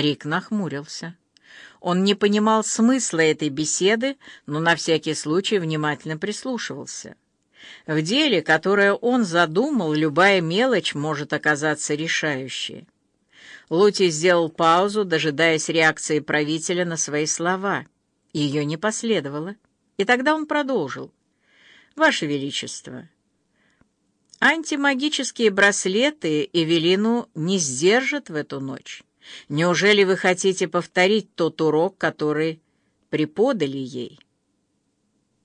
Рик нахмурился. Он не понимал смысла этой беседы, но на всякий случай внимательно прислушивался. В деле, которое он задумал, любая мелочь может оказаться решающей. Лути сделал паузу, дожидаясь реакции правителя на свои слова. Ее не последовало. И тогда он продолжил. «Ваше Величество, антимагические браслеты Эвелину не сдержат в эту ночь. Неужели вы хотите повторить тот урок, который преподали ей?»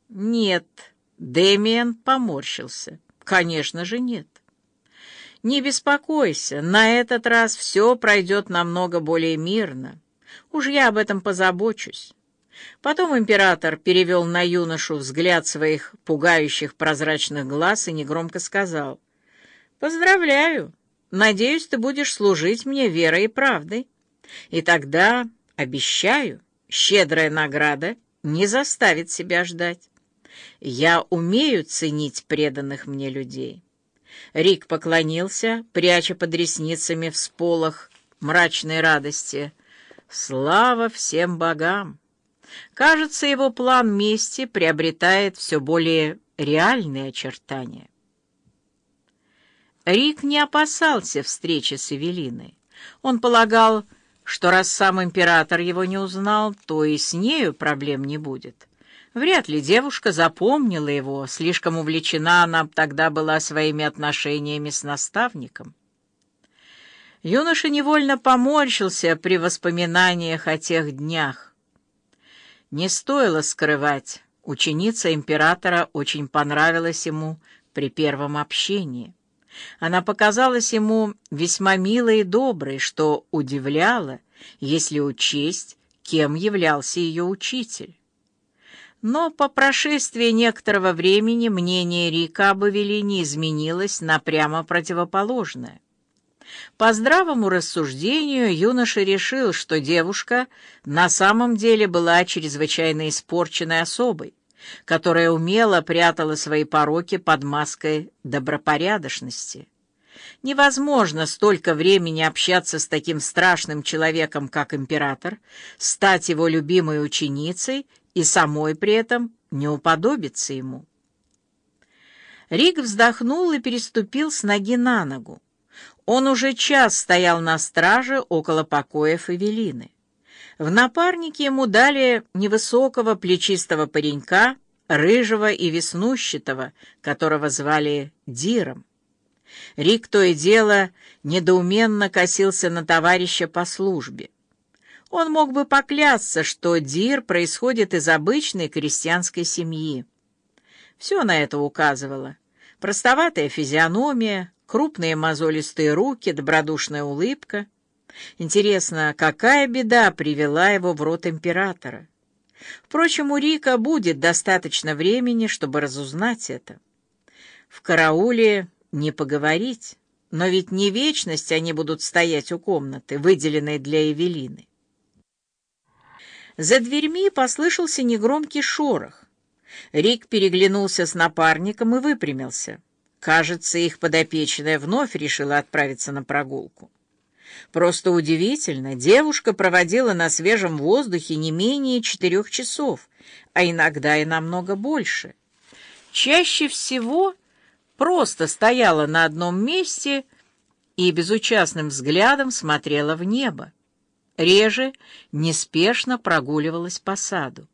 «Нет», — Дэмиен поморщился. «Конечно же нет». «Не беспокойся, на этот раз все пройдет намного более мирно. Уж я об этом позабочусь». Потом император перевел на юношу взгляд своих пугающих прозрачных глаз и негромко сказал, «Поздравляю! Надеюсь, ты будешь служить мне верой и правдой. И тогда, обещаю, щедрая награда не заставит себя ждать. Я умею ценить преданных мне людей». Рик поклонился, пряча под ресницами в сполох мрачной радости. «Слава всем богам!» Кажется, его план мести приобретает все более реальные очертания. Рик не опасался встречи с Эвелиной. Он полагал, что раз сам император его не узнал, то и с нею проблем не будет. Вряд ли девушка запомнила его, слишком увлечена она тогда была своими отношениями с наставником. Юноша невольно поморщился при воспоминаниях о тех днях. Не стоило скрывать, ученица императора очень понравилась ему при первом общении. Она показалась ему весьма милой и доброй, что удивляло, если учесть, кем являлся ее учитель. Но по прошествии некоторого времени мнение Рика об Эвелине изменилось на прямо противоположное. По здравому рассуждению юноша решил, что девушка на самом деле была чрезвычайно испорченной особой, которая умело прятала свои пороки под маской добропорядочности. Невозможно столько времени общаться с таким страшным человеком, как император, стать его любимой ученицей и самой при этом не уподобиться ему. Рик вздохнул и переступил с ноги на ногу. Он уже час стоял на страже около покоев Эвелины. В напарнике ему дали невысокого плечистого паренька, рыжего и веснущатого, которого звали Диром. Рик то и дело недоуменно косился на товарища по службе. Он мог бы поклясться, что Дир происходит из обычной крестьянской семьи. Все на это указывало. Простоватая физиономия, крупные мозолистые руки, добродушная улыбка. Интересно, какая беда привела его в рот императора? Впрочем, у Рика будет достаточно времени, чтобы разузнать это. В карауле не поговорить, но ведь не вечность они будут стоять у комнаты, выделенной для Эвелины. За дверьми послышался негромкий шорох. Рик переглянулся с напарником и выпрямился. Кажется, их подопечная вновь решила отправиться на прогулку. Просто удивительно, девушка проводила на свежем воздухе не менее четырех часов, а иногда и намного больше. Чаще всего просто стояла на одном месте и безучастным взглядом смотрела в небо. Реже неспешно прогуливалась по саду.